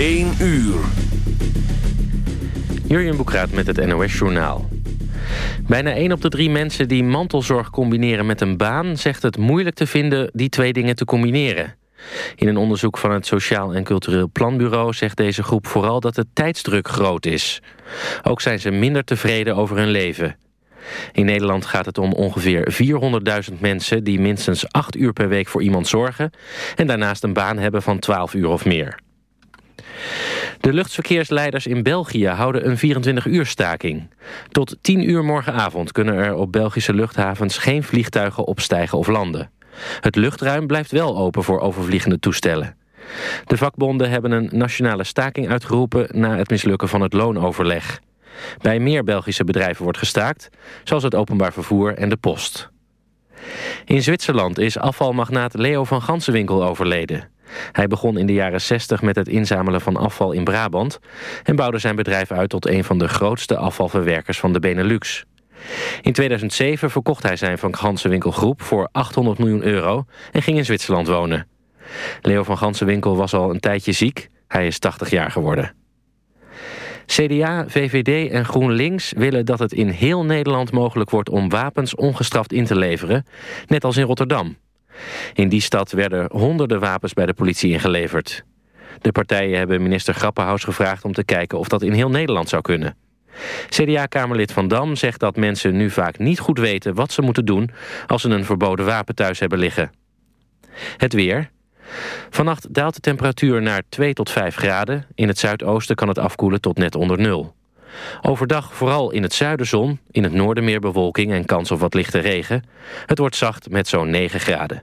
1 uur. Jurjen Boekraat met het NOS Journaal. Bijna 1 op de 3 mensen die mantelzorg combineren met een baan... zegt het moeilijk te vinden die twee dingen te combineren. In een onderzoek van het Sociaal en Cultureel Planbureau... zegt deze groep vooral dat de tijdsdruk groot is. Ook zijn ze minder tevreden over hun leven. In Nederland gaat het om ongeveer 400.000 mensen... die minstens 8 uur per week voor iemand zorgen... en daarnaast een baan hebben van 12 uur of meer. De luchtverkeersleiders in België houden een 24-uur staking. Tot 10 uur morgenavond kunnen er op Belgische luchthavens geen vliegtuigen opstijgen of landen. Het luchtruim blijft wel open voor overvliegende toestellen. De vakbonden hebben een nationale staking uitgeroepen na het mislukken van het loonoverleg. Bij meer Belgische bedrijven wordt gestaakt, zoals het openbaar vervoer en de post. In Zwitserland is afvalmagnaat Leo van Gansenwinkel overleden. Hij begon in de jaren 60 met het inzamelen van afval in Brabant... en bouwde zijn bedrijf uit tot een van de grootste afvalverwerkers van de Benelux. In 2007 verkocht hij zijn Van Gansenwinkelgroep voor 800 miljoen euro... en ging in Zwitserland wonen. Leo van Gansenwinkel was al een tijdje ziek. Hij is 80 jaar geworden. CDA, VVD en GroenLinks willen dat het in heel Nederland mogelijk wordt om wapens ongestraft in te leveren, net als in Rotterdam. In die stad werden honderden wapens bij de politie ingeleverd. De partijen hebben minister Grappenhaus gevraagd om te kijken of dat in heel Nederland zou kunnen. CDA-kamerlid Van Dam zegt dat mensen nu vaak niet goed weten wat ze moeten doen als ze een verboden wapen thuis hebben liggen. Het weer. Vannacht daalt de temperatuur naar 2 tot 5 graden. In het zuidoosten kan het afkoelen tot net onder nul. Overdag vooral in het zuiden zon, in het noorden meer bewolking en kans op wat lichte regen. Het wordt zacht met zo'n 9 graden.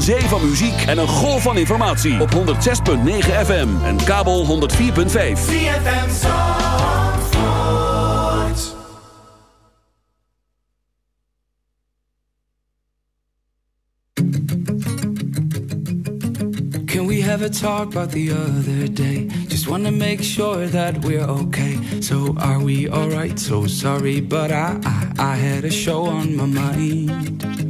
Een zee van muziek en een golf van informatie. Op 106.9 FM en kabel 104.5. CFM Zandvoort. Can we have a talk about the other day? Just wanna make sure that we're okay. So are we alright? So sorry, but I, I I had a show on my mind.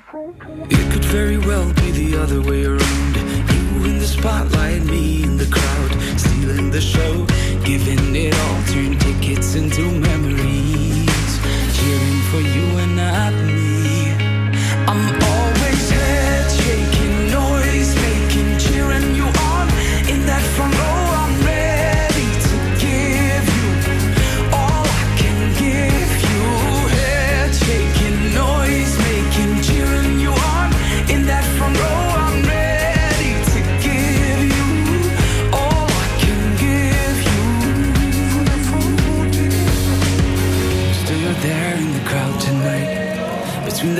It could very well be the other way around. You in the spotlight, me in the crowd, stealing the show, giving it all, turn tickets into memories, cheering for you and not me. I'm always head shaking, noise making, cheering you on in that front row.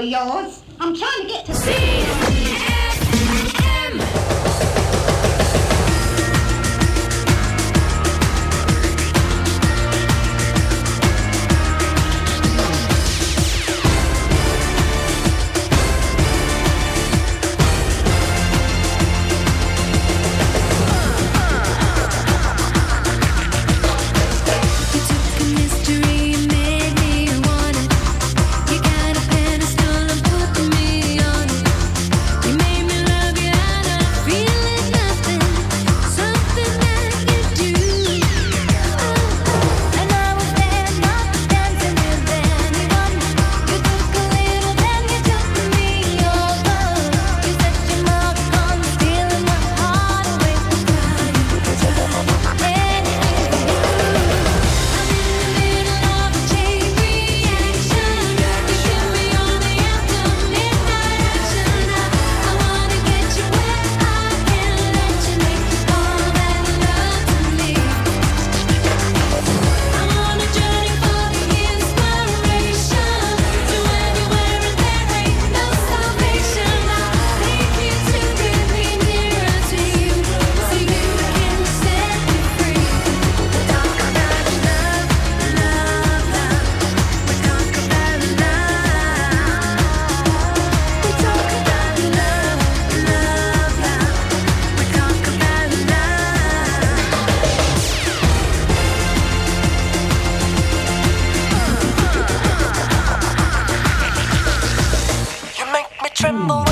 yours. I'm trying to get to see. tremble.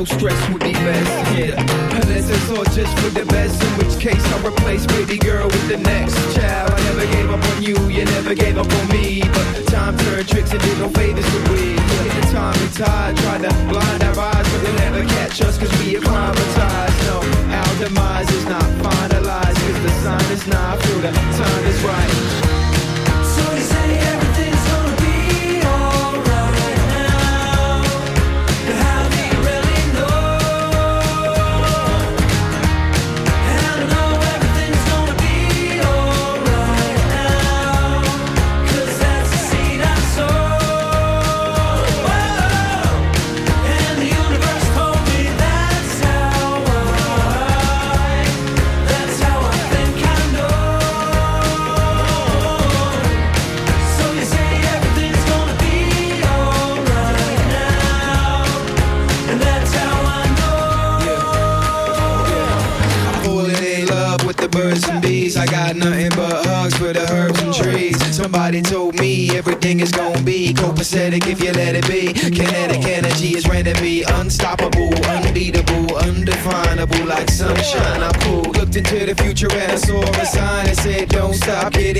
no stress.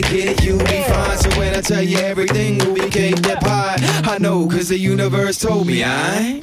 to get it, you'll be fine. So when I tell you everything will became that pie, I know, cause the universe told me I.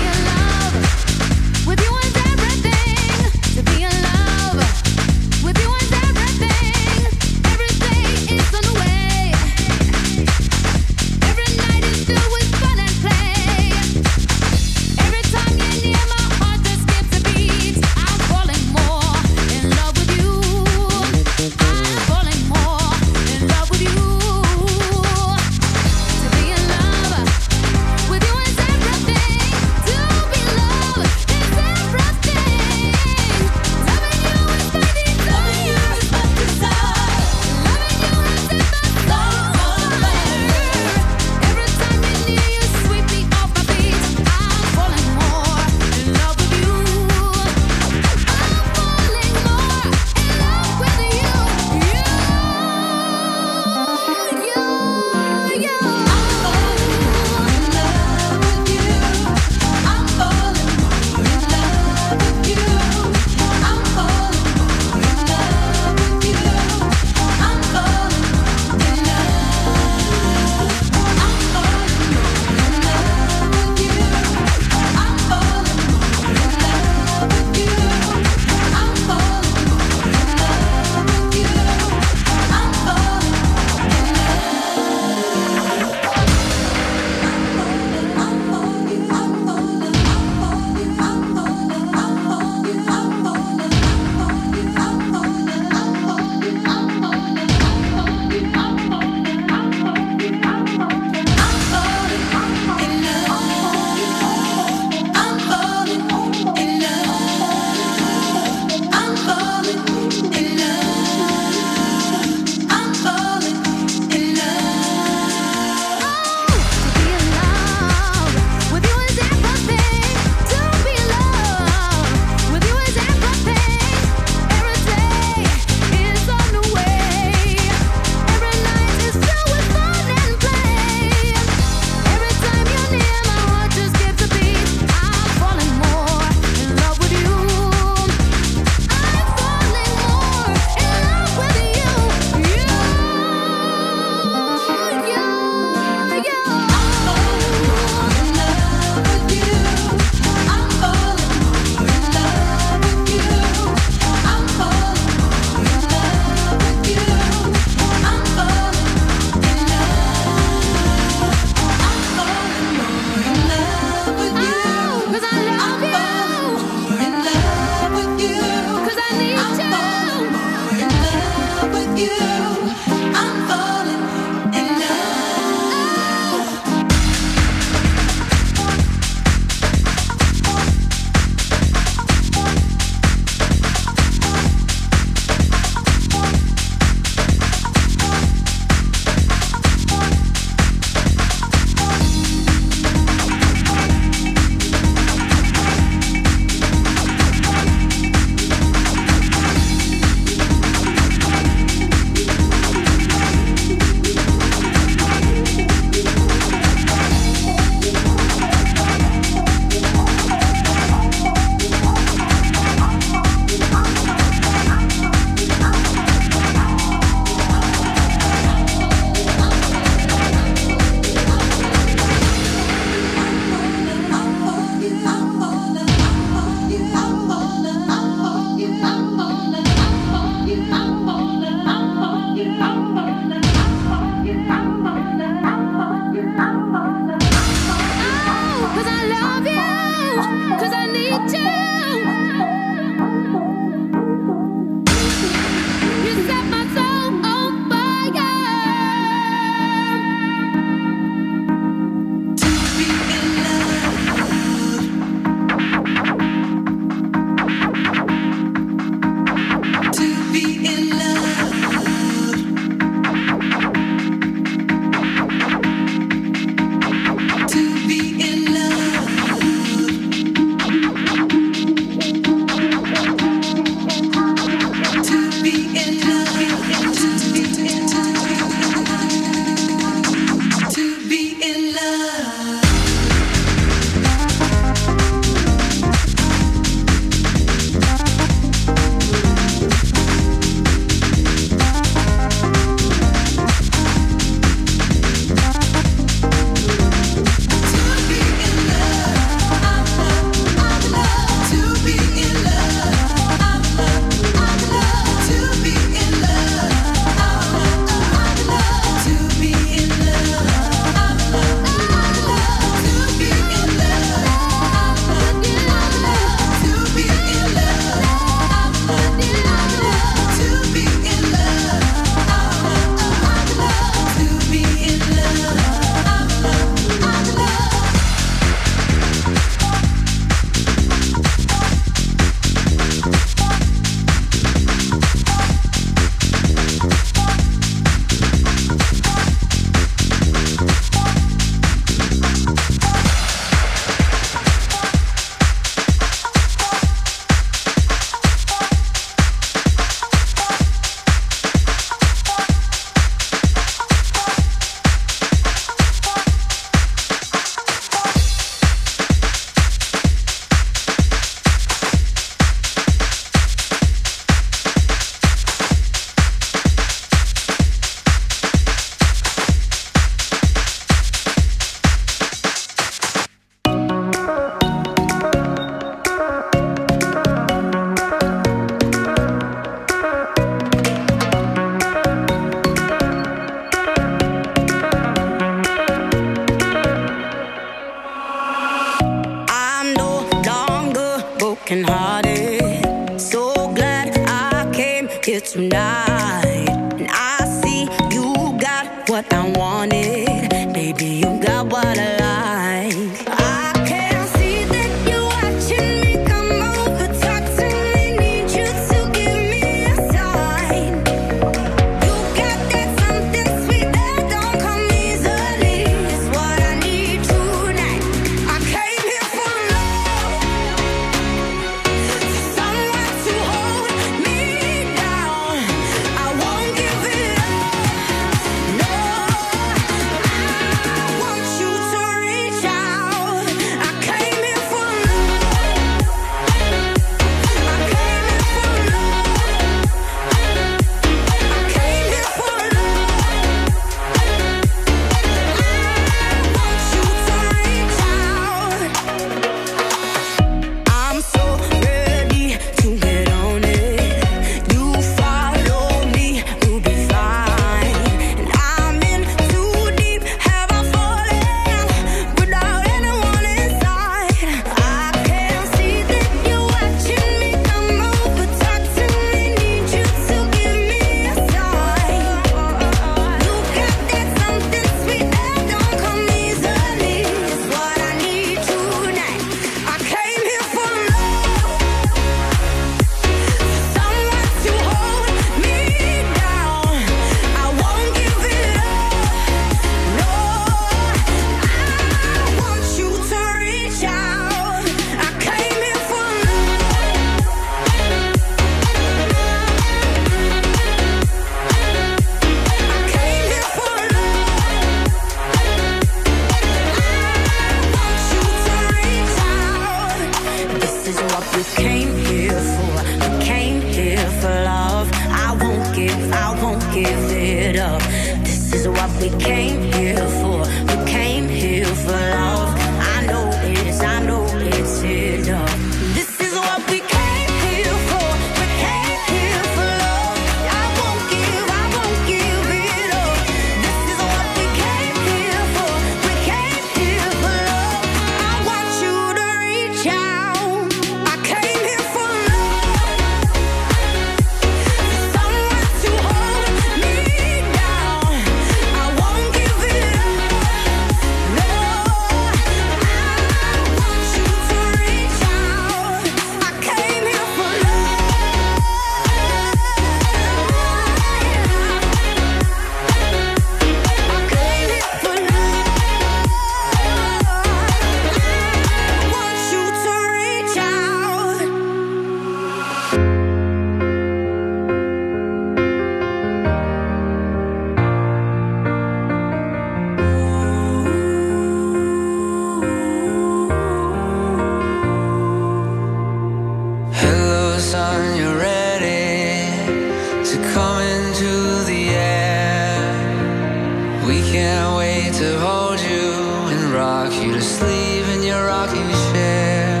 We can't wait to hold you and rock you to sleep in your rocking chair.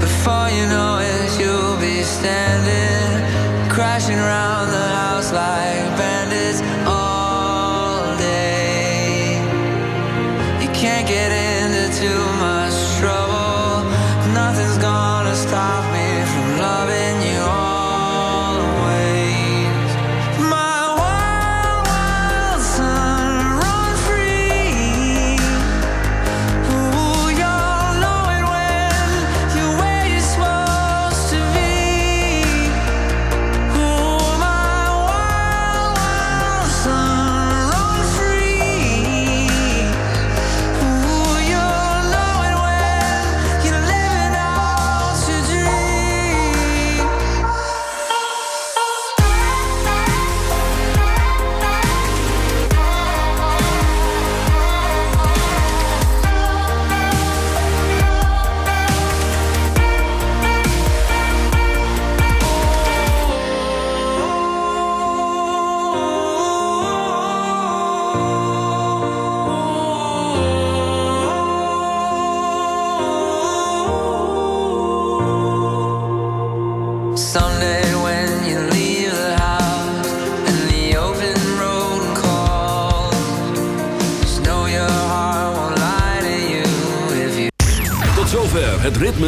Before you know it, you'll be standing, crashing around.